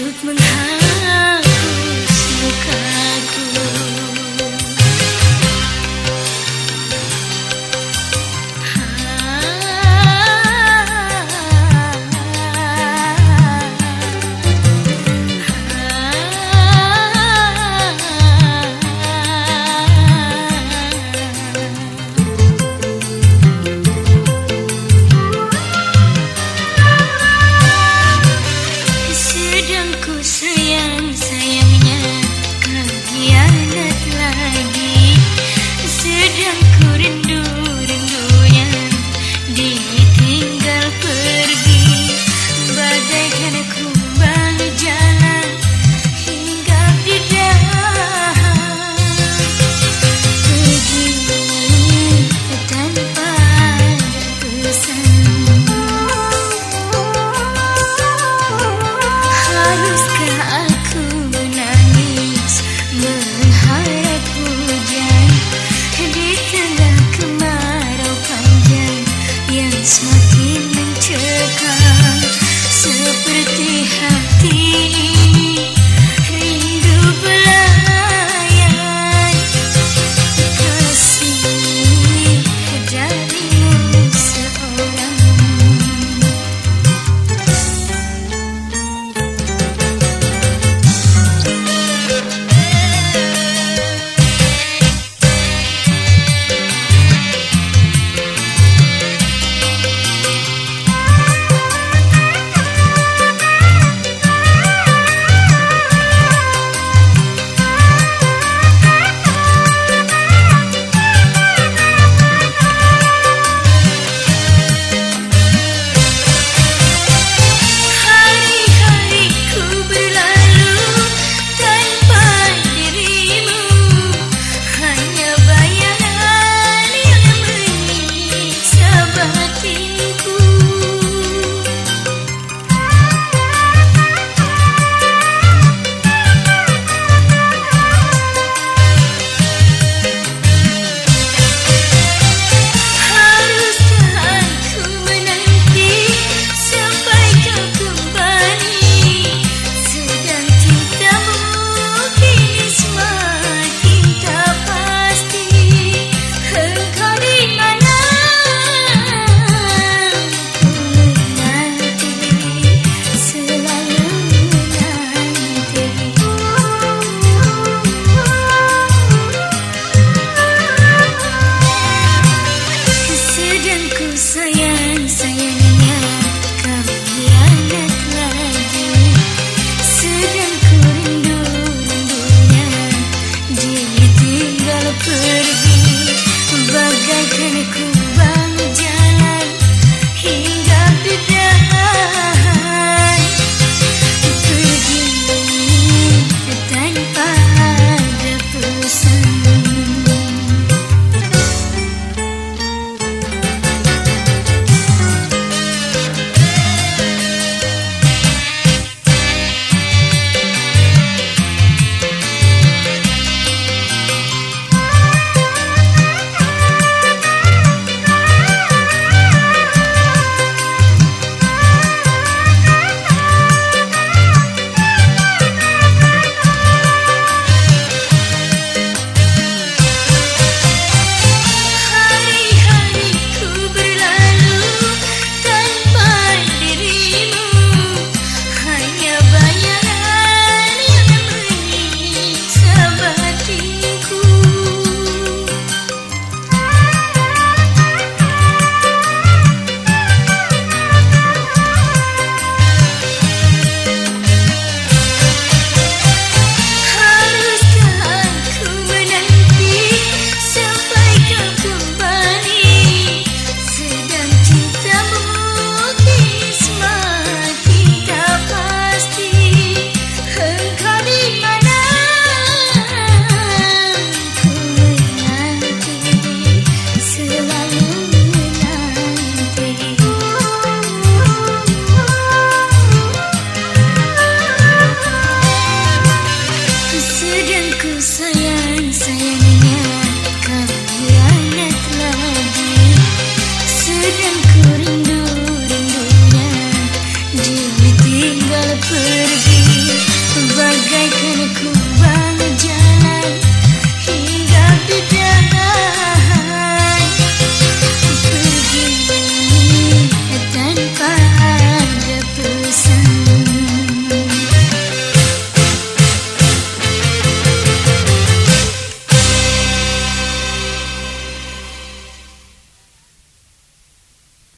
took my time